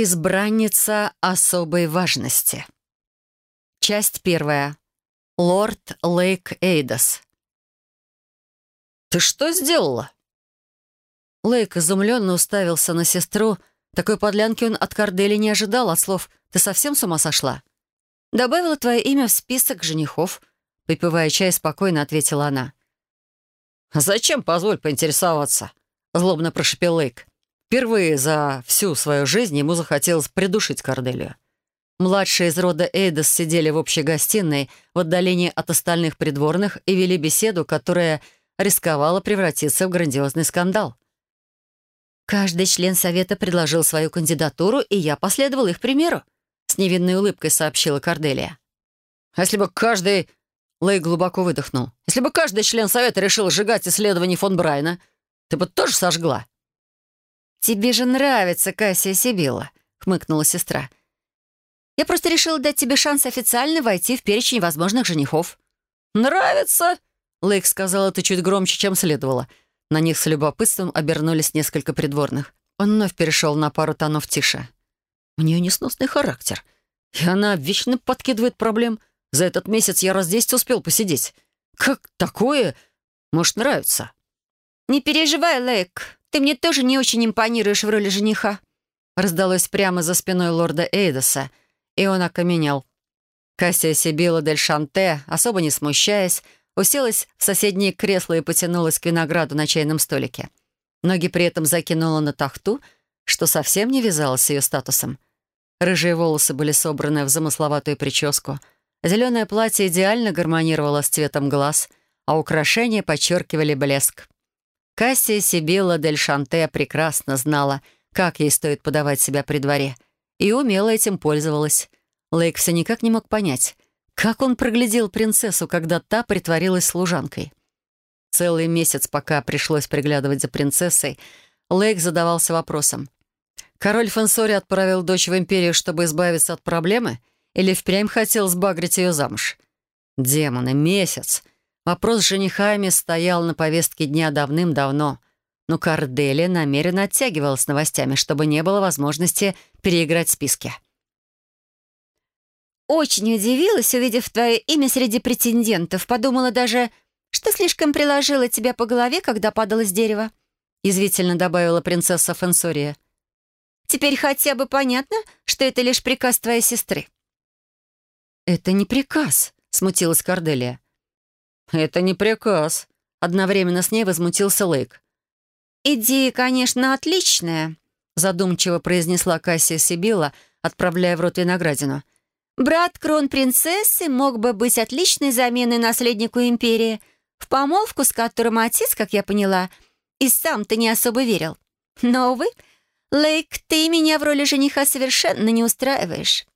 Избранница особой важности. Часть первая. Лорд Лейк Эйдас. «Ты что сделала?» Лейк изумленно уставился на сестру. Такой подлянки он от Кардели не ожидал от слов «Ты совсем с ума сошла?» «Добавила твое имя в список женихов», — выпивая чай, спокойно ответила она. «Зачем, позволь поинтересоваться?» — злобно прошипел Лейк. Впервые за всю свою жизнь ему захотелось придушить Корделию. Младшие из рода Эйдос сидели в общей гостиной в отдалении от остальных придворных и вели беседу, которая рисковала превратиться в грандиозный скандал. «Каждый член совета предложил свою кандидатуру, и я последовал их примеру», с невинной улыбкой сообщила Корделия. «А если бы каждый...» Лей глубоко выдохнул. «Если бы каждый член совета решил сжигать исследования фон Брайна, ты бы тоже сожгла?» «Тебе же нравится Кассия Сибилла», — хмыкнула сестра. «Я просто решила дать тебе шанс официально войти в перечень возможных женихов». «Нравится?» — Лейк сказал это чуть громче, чем следовало. На них с любопытством обернулись несколько придворных. Он вновь перешел на пару тонов тише. «У нее несносный характер, и она вечно подкидывает проблем. За этот месяц я раз десять успел посидеть. Как такое может нравиться?» «Не переживай, Лейк. Ты мне тоже не очень импонируешь в роли жениха». Раздалось прямо за спиной лорда Эйдоса, и он окаменел. Кассия Сибила дель Шанте, особо не смущаясь, уселась в соседнее кресло и потянулась к винограду на чайном столике. Ноги при этом закинула на тахту, что совсем не вязалось с ее статусом. Рыжие волосы были собраны в замысловатую прическу. Зеленое платье идеально гармонировало с цветом глаз, а украшения подчеркивали блеск. Кассия Сибилла дель Шанте прекрасно знала, как ей стоит подавать себя при дворе, и умело этим пользовалась. Лейк никак не мог понять, как он проглядел принцессу, когда та притворилась служанкой. Целый месяц, пока пришлось приглядывать за принцессой, Лейк задавался вопросом. Король Фансори отправил дочь в империю, чтобы избавиться от проблемы, или впрямь хотел сбагрить ее замуж? Демоны, месяц — Вопрос с женихами стоял на повестке дня давным-давно, но Корделия намеренно оттягивала с новостями, чтобы не было возможности переиграть списки. «Очень удивилась, увидев твое имя среди претендентов. Подумала даже, что слишком приложила тебя по голове, когда падала с дерева», язвительно добавила принцесса Фенсория. «Теперь хотя бы понятно, что это лишь приказ твоей сестры». «Это не приказ», — смутилась Корделия. «Это не приказ», — одновременно с ней возмутился Лейк. «Идея, конечно, отличная», — задумчиво произнесла Кассия Сибила, отправляя в рот виноградину. «Брат кронпринцессы мог бы быть отличной заменой наследнику империи, в помолвку с которым отец, как я поняла, и сам-то не особо верил. Но, увы, Лейк, ты меня в роли жениха совершенно не устраиваешь».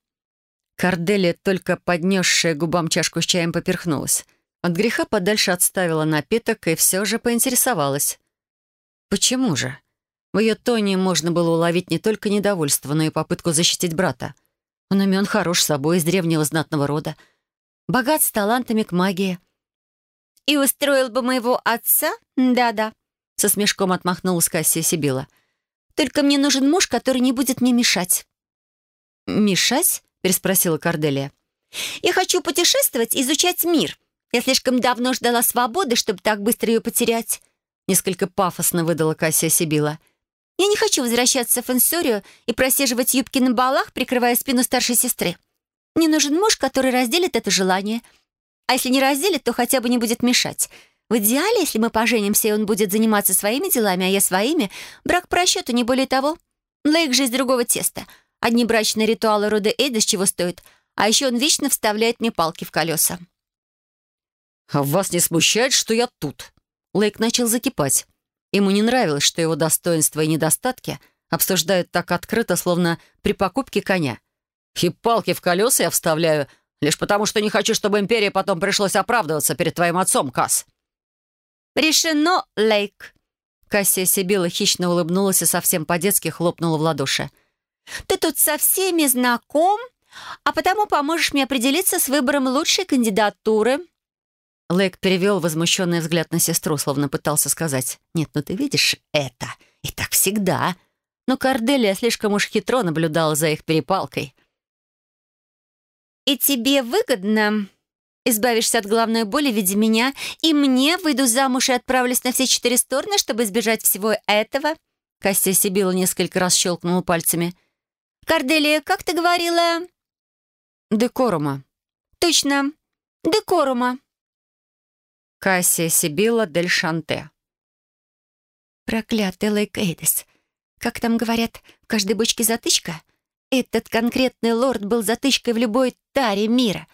Корделия, только поднесшая губам чашку с чаем, поперхнулась. От греха подальше отставила напиток и все же поинтересовалась. Почему же? В ее тоне можно было уловить не только недовольство, но и попытку защитить брата. Он умен, хорош собой, из древнего знатного рода. Богат с талантами к магии. «И устроил бы моего отца? Да-да», — со смешком отмахнулась Кассия Сибила. «Только мне нужен муж, который не будет мне мешать». «Мешать?» — переспросила Корделия. «Я хочу путешествовать, изучать мир. Я слишком давно ждала свободы, чтобы так быстро ее потерять. Несколько пафосно выдала Кассия Сибила. Я не хочу возвращаться в Инсорию и просиживать юбки на балах, прикрывая спину старшей сестры. Мне нужен муж, который разделит это желание. А если не разделит, то хотя бы не будет мешать. В идеале, если мы поженимся, и он будет заниматься своими делами, а я своими, брак по расчету, не более того. Лейк же из другого теста. Одни брачные ритуалы рода Эйда с чего стоят, а еще он вечно вставляет мне палки в колеса. «А вас не смущает, что я тут?» Лейк начал закипать. Ему не нравилось, что его достоинства и недостатки обсуждают так открыто, словно при покупке коня. «И палки в колеса я вставляю, лишь потому, что не хочу, чтобы империи потом пришлось оправдываться перед твоим отцом, Касс». «Решено, Лейк!» Кассия Сибила хищно улыбнулась и совсем по-детски хлопнула в ладоши. «Ты тут со всеми знаком, а потому поможешь мне определиться с выбором лучшей кандидатуры». Лейк перевел возмущенный взгляд на сестру, словно пытался сказать «Нет, ну ты видишь это, и так всегда». но Корделия слишком уж хитро наблюдала за их перепалкой. «И тебе выгодно избавишься от головной боли в виде меня, и мне выйду замуж и отправлюсь на все четыре стороны, чтобы избежать всего этого?» Кассия Сибила несколько раз щелкнула пальцами. «Корделия, как ты говорила?» «Декорума». «Точно, декорума». Кассия Сибила дель Шанте. Проклятый Лейк Эйдес. Как там говорят, в каждой бочке затычка? Этот конкретный лорд был затычкой в любой таре мира.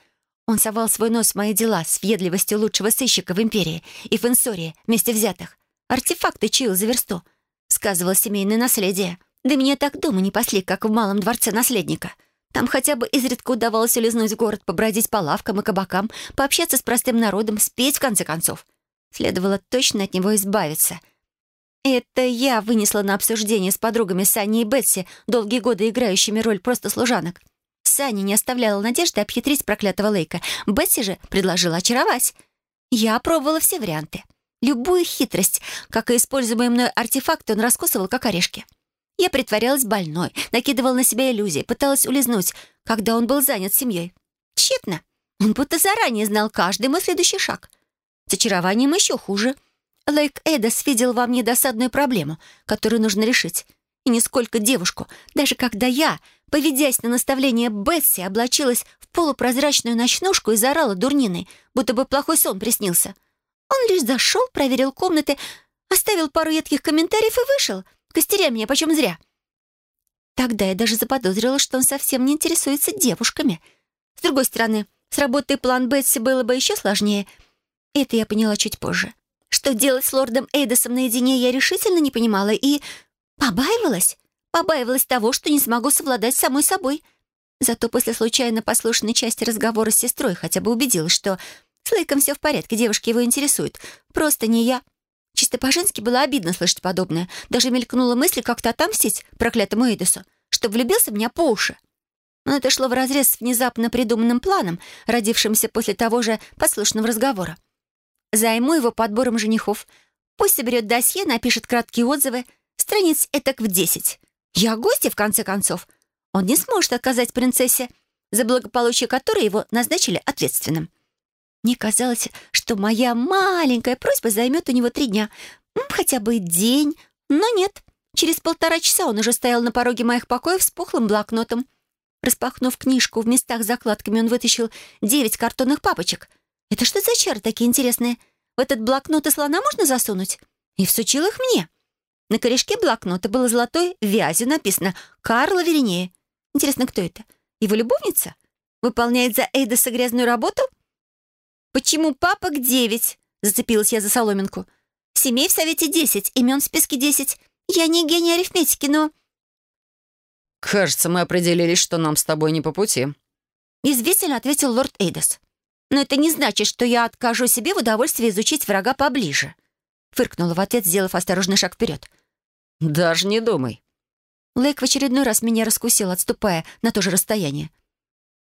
Он совал свой нос в мои дела с въедливостью лучшего сыщика в Империи и Фенсории вместе взятых. Артефакты чил за версту. Сказывал семейное наследие. Да меня так дома не пасли, как в малом дворце наследника. Там хотя бы изредка удавалось улизнуть в город, побродить по лавкам и кабакам, пообщаться с простым народом, спеть в конце концов. Следовало точно от него избавиться — это я вынесла на обсуждение с подругами Санни и Бетси, долгие годы играющими роль просто служанок. Санни не оставляла надежды обхитрить проклятого Лейка. Бетси же предложила очаровать. Я пробовала все варианты. Любую хитрость, как и используемый мной артефакт, он раскусывал, как орешки. Я притворялась больной, накидывала на себя иллюзии, пыталась улизнуть, когда он был занят семьей. Тщетно. Он будто заранее знал каждый мой следующий шаг. С очарованием еще хуже — Лейк Эдас видел во мне досадную проблему, которую нужно решить. И нисколько девушку, даже когда я, поведясь на наставление Бетси, облачилась в полупрозрачную ночнушку и заорала дурниной, будто бы плохой сон приснился. Он лишь зашел, проверил комнаты, оставил пару едких комментариев и вышел, костеря меня почем зря. Тогда я даже заподозрила, что он совсем не интересуется девушками. С другой стороны, с работой план Бетси было бы еще сложнее. Это я поняла чуть позже. Что делать с лордом Эйдосом наедине, я решительно не понимала и побаивалась. Побаивалась того, что не смогу совладать самой собой. Зато после случайно послушанной части разговора с сестрой хотя бы убедилась, что с Лейком все в порядке, девушки его интересуют. Просто не я. Чисто по-женски было обидно слышать подобное. Даже мелькнула мысль как-то отомстить проклятому Эйдосу, чтобы влюбился в меня по уши. Но это шло вразрез с внезапно придуманным планом, родившимся после того же послушного разговора. Займу его подбором женихов. Пусть соберет досье, напишет краткие отзывы. Страниц этак в десять. Я гостья, в конце концов. Он не сможет отказать принцессе, за благополучие которой его назначили ответственным. Мне казалось, что моя маленькая просьба займет у него три дня. Хотя бы день. Но нет. Через полтора часа он уже стоял на пороге моих покоев с пухлым блокнотом. Распахнув книжку, в местах закладками он вытащил девять картонных папочек. Это что за чары такие интересные? В этот блокнот и слона можно засунуть? И всучил их мне. На корешке блокнота было золотой вязью написано «Карла Веринея». Интересно, кто это? Его любовница? Выполняет за Эйдоса грязную работу? «Почему папок девять?» — зацепилась я за соломинку. «Семей в Совете десять, имен в списке десять. Я не гений арифметики, но...» «Кажется, мы определились, что нам с тобой не по пути», — известительно ответил лорд Эйдос. Но это не значит, что я откажу себе в удовольствии изучить врага поближе. Фыркнула в ответ, сделав осторожный шаг вперед. «Даже не думай». Лейк в очередной раз меня раскусил, отступая на то же расстояние.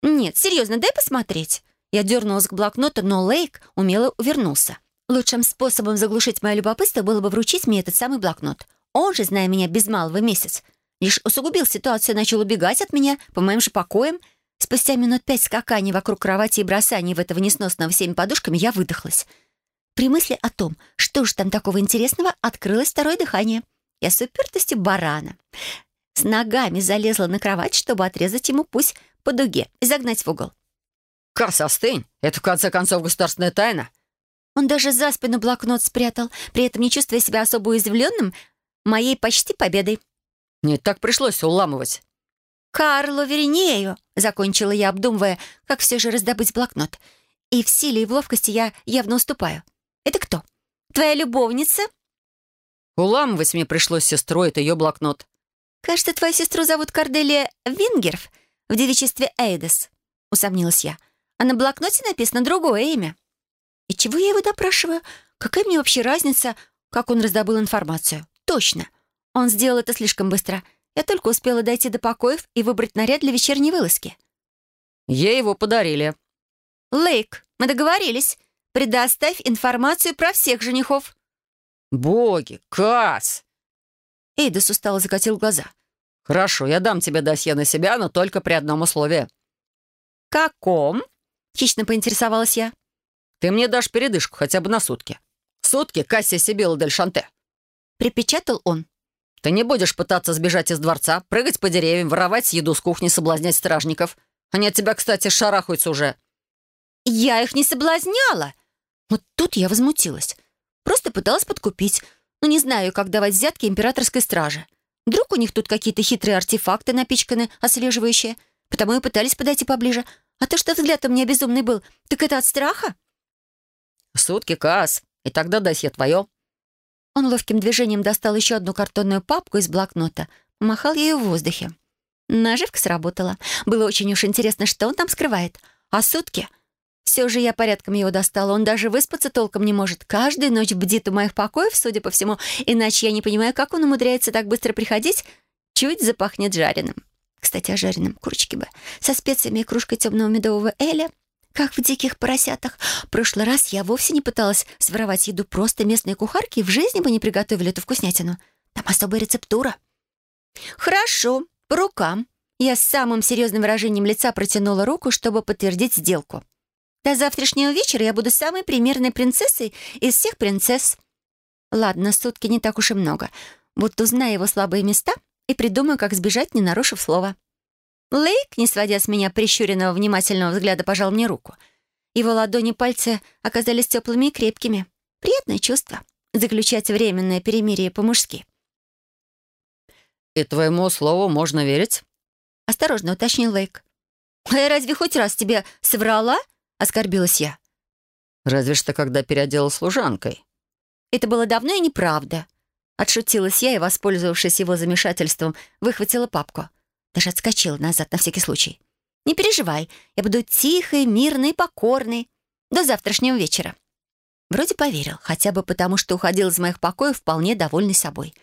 «Нет, серьезно, дай посмотреть». Я дернулась к блокноту, но Лейк умело увернулся. Лучшим способом заглушить мое любопытство было бы вручить мне этот самый блокнот. Он же, зная меня без малого месяц, лишь усугубил ситуацию, начал убегать от меня по моим же покоям — Спустя минут пять скаканий вокруг кровати и бросаний в этого несносного всеми подушками я выдохлась. При мысли о том, что же там такого интересного, открылось второе дыхание. Я с упертостью барана. С ногами залезла на кровать, чтобы отрезать ему пусть по дуге и загнать в угол. «Касс, остынь! Это, в конце концов, государственная тайна!» Он даже за спину блокнот спрятал, при этом не чувствуя себя особо уязвленным моей почти победой. «Не так пришлось уламывать». «Карлу Веринею», — закончила я, обдумывая, как все же раздобыть блокнот. «И в силе и в ловкости я явно уступаю. Это кто? Твоя любовница?» «Уламывать мне пришлось сестрой, это ее блокнот». «Кажется, твою сестру зовут Корделия Вингерф в девичестве Эйдес», — усомнилась я. «А на блокноте написано другое имя». «И чего я его допрашиваю? Какая мне вообще разница, как он раздобыл информацию?» «Точно. Он сделал это слишком быстро». Я только успела дойти до покоев и выбрать наряд для вечерней вылазки. Ей его подарили. Лейк, мы договорились. Предоставь информацию про всех женихов. Боги, Кас! Эйдос устало закатил глаза. «Хорошо, я дам тебе досье на себя, но только при одном условии». «Каком?» — хищно поинтересовалась я. «Ты мне дашь передышку хотя бы на сутки. Сутки Кассия Сибила Дель Шанте». Припечатал он. «Ты не будешь пытаться сбежать из дворца, прыгать по деревьям, воровать еду с кухни, соблазнять стражников. Они от тебя, кстати, шарахаются уже». «Я их не соблазняла!» Вот тут я возмутилась. Просто пыталась подкупить. Но не знаю, как давать взятки императорской страже. Вдруг у них тут какие-то хитрые артефакты напичканы, отслеживающие. Потому и пытались подойти поближе. А то, что взгляд у меня безумный был, так это от страха? «Сутки, Каас, и тогда досье твое». Он ловким движением достал еще одну картонную папку из блокнота, махал ею в воздухе. Наживка сработала. Было очень уж интересно, что он там скрывает. А сутки? Все же я порядком его достала. Он даже выспаться толком не может. Каждую ночь бдит у моих покоев, судя по всему. Иначе я не понимаю, как он умудряется так быстро приходить. Чуть запахнет жареным. Кстати, о жареном. Курочки бы. Со специями и кружкой темного медового эля. Как в диких поросятах. В прошлый раз я вовсе не пыталась своровать еду. Просто местные кухарки в жизни бы не приготовили эту вкуснятину. Там особая рецептура. «Хорошо, по рукам». Я с самым серьезным выражением лица протянула руку, чтобы подтвердить сделку. До завтрашнего вечера я буду самой примерной принцессой из всех принцесс. Ладно, сутки не так уж и много. Вот узнаю его слабые места и придумаю, как сбежать, не нарушив слова. Лейк, не сводя с меня прищуренного внимательного взгляда, пожал мне руку. Его ладони пальцы оказались теплыми и крепкими. Приятное чувство — заключать временное перемирие по-мужски. «И твоему слову можно верить?» — осторожно уточнил Лейк. «А я разве хоть раз тебе соврала?» — оскорбилась я. «Разве что когда переодела служанкой». «Это было давно и неправда». Отшутилась я и, воспользовавшись его замешательством, выхватила папку. Даже отскочила назад на всякий случай. «Не переживай, я буду тихой, мирной, покорной. До завтрашнего вечера». Вроде поверил, хотя бы потому, что уходил из моих покоев вполне довольный собой.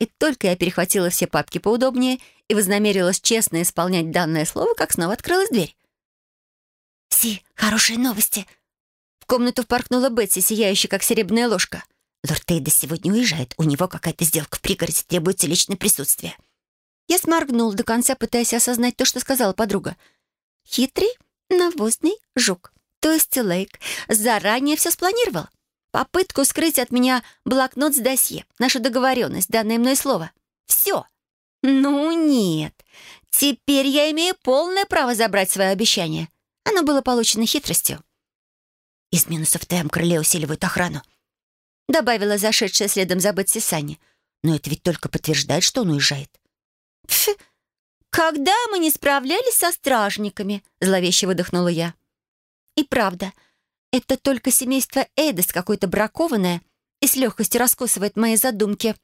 И только я перехватила все папки поудобнее и вознамерилась честно исполнять данное слово, как снова открылась дверь. «Си, хорошие новости!» В комнату впорхнула Бетси, сияющая, как серебряная ложка. «Лорд Тейда сегодня уезжает. У него какая-то сделка в пригороде, требуется личное присутствие». Я сморгнул до конца, пытаясь осознать то, что сказала подруга. «Хитрый, навозный жук, то есть Лейк, заранее все спланировал. Попытку скрыть от меня блокнот с досье, нашу договоренность, данное мной слово. Все. Ну нет, теперь я имею полное право забрать свое обещание. Оно было получено хитростью. «Из минусов твоем крыле усиливают охрану», — добавила зашедшая следом за Бетси Санни. «Но это ведь только подтверждает, что он уезжает». «Пф, когда мы не справлялись со стражниками?» — зловеще выдохнула я. «И правда, это только семейство Эдес какое-то бракованное и с легкостью раскусывает мои задумки».